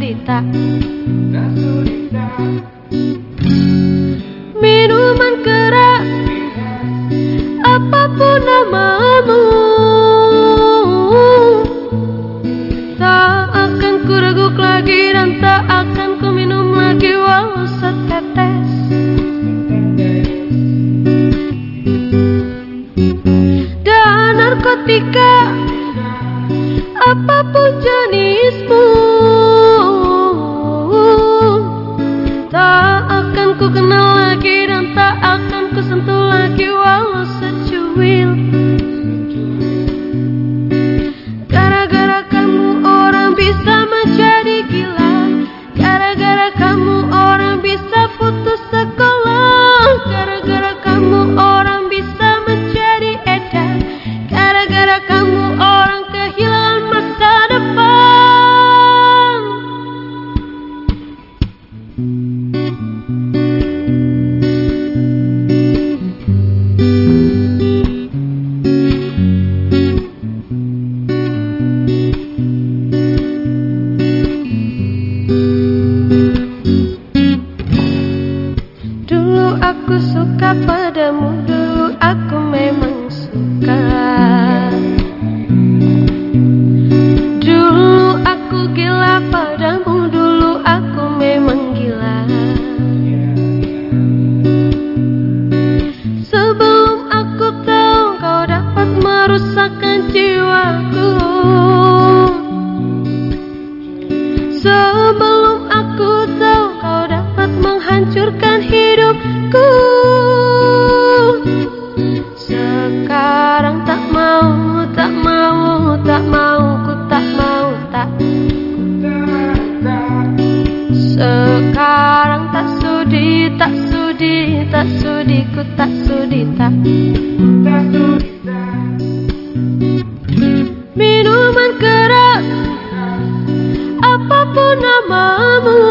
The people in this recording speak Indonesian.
Nah, Sudita. Minuman keras. Apa pun namamu. Tak akan kuragukan lagi Dan tak akan ku minum lagi Walau setetes. Dan narkotika. Apa pun jenismu. Karena kamu orang kehilangan masa depan. Dulu aku suka padamu Dulu aku memang suka. ku tak sudi tak Minuman keras. Apa pun namamu.